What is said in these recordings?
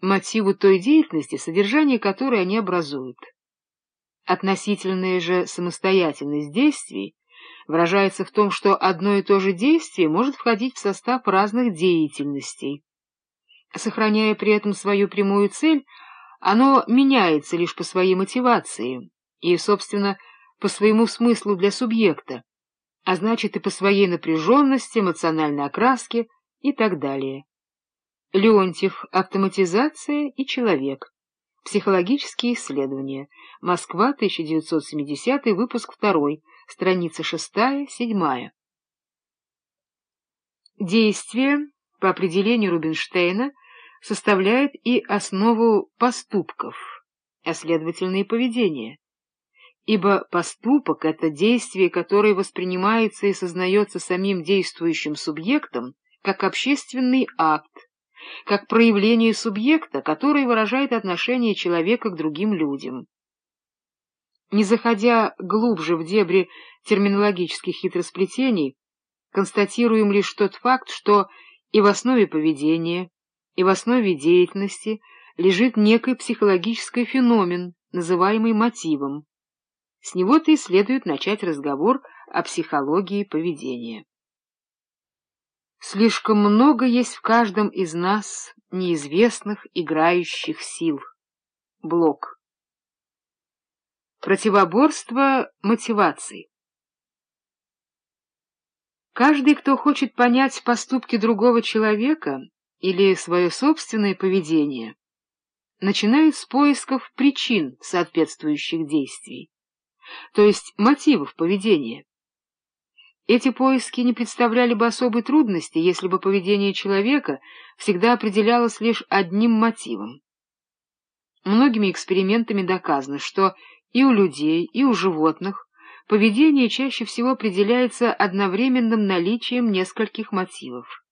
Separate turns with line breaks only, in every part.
мотиву той деятельности, содержание которой они образуют. Относительная же самостоятельность действий выражается в том, что одно и то же действие может входить в состав разных деятельностей. Сохраняя при этом свою прямую цель, оно меняется лишь по своей мотивации и, собственно, по своему смыслу для субъекта, а значит и по своей напряженности, эмоциональной окраске и так далее. Леонтьев «Автоматизация и человек». Психологические исследования. Москва, 1970, выпуск 2, страница 6-7. Действие, по определению Рубинштейна, составляет и основу поступков, а следовательно и поведения. Ибо поступок — это действие, которое воспринимается и сознается самим действующим субъектом как общественный акт, как проявление субъекта, который выражает отношение человека к другим людям. Не заходя глубже в дебри терминологических хитросплетений, констатируем лишь тот факт, что и в основе поведения, и в основе деятельности лежит некий психологический феномен, называемый мотивом. С него-то и следует начать разговор о психологии поведения. Слишком много есть в каждом из нас неизвестных играющих сил. Блок. Противоборство мотиваций. Каждый, кто хочет понять поступки другого человека или свое собственное поведение, начинает с поисков причин соответствующих действий, то есть мотивов поведения. Эти поиски не представляли бы особой трудности, если бы поведение человека всегда определялось лишь одним мотивом. Многими экспериментами доказано, что и у людей, и у животных поведение чаще всего определяется одновременным наличием нескольких мотивов.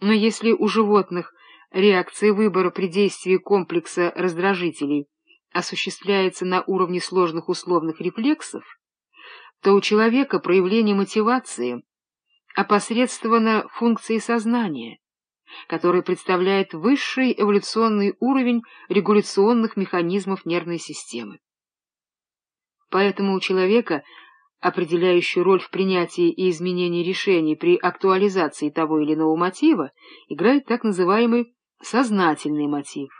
Но если у животных реакция выбора при действии комплекса раздражителей осуществляется на уровне сложных условных рефлексов, то у человека проявление мотивации опосредствовано функцией сознания, которая представляет высший эволюционный уровень регуляционных механизмов нервной системы. Поэтому у человека, определяющую роль в принятии и изменении решений при актуализации того или иного мотива, играет так называемый сознательный мотив.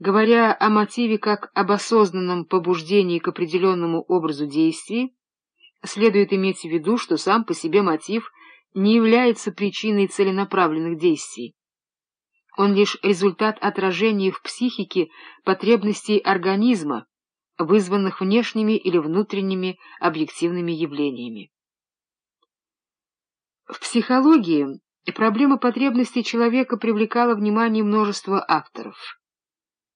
Говоря о мотиве как об осознанном побуждении к определенному образу действий, следует иметь в виду, что сам по себе мотив не является причиной целенаправленных действий. Он лишь результат отражения в психике потребностей организма, вызванных внешними или внутренними объективными явлениями. В психологии проблема потребностей человека привлекала внимание множества авторов.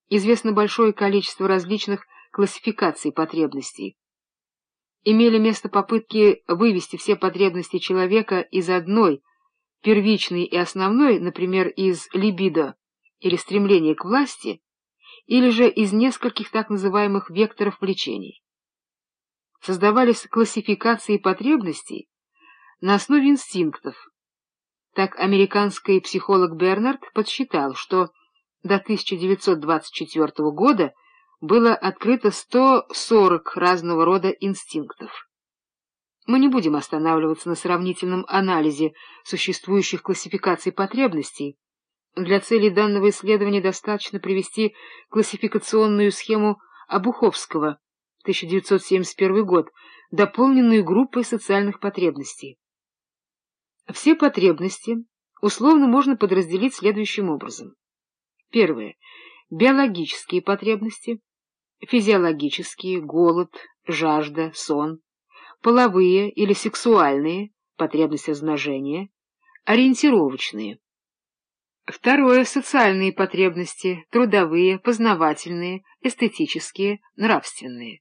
Известно большое количество различных классификаций потребностей. Имели место попытки вывести все потребности человека из одной, первичной и основной, например, из либидо или стремления к власти, или же из нескольких так называемых векторов влечений. Создавались классификации потребностей на основе инстинктов. Так американский психолог Бернард подсчитал, что до 1924 года было открыто 140 разного рода инстинктов. Мы не будем останавливаться на сравнительном анализе существующих классификаций потребностей, для целей данного исследования достаточно привести классификационную схему Обуховского, 1971 год, дополненную группой социальных потребностей. Все потребности условно можно подразделить следующим образом. Первое. Биологические потребности, физиологические, голод, жажда, сон, половые или сексуальные, потребности размножения, ориентировочные, Второе — социальные потребности, трудовые, познавательные, эстетические, нравственные.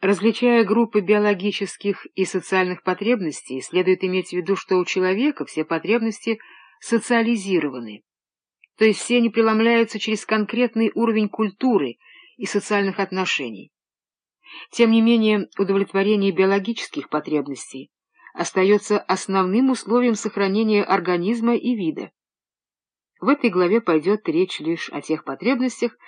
Различая группы биологических и социальных потребностей, следует иметь в виду, что у человека все потребности социализированы, то есть все они преломляются через конкретный уровень культуры и социальных отношений. Тем не менее, удовлетворение биологических потребностей остается основным условием сохранения организма и вида. В этой главе пойдет речь лишь о тех потребностях,